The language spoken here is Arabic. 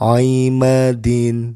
عماد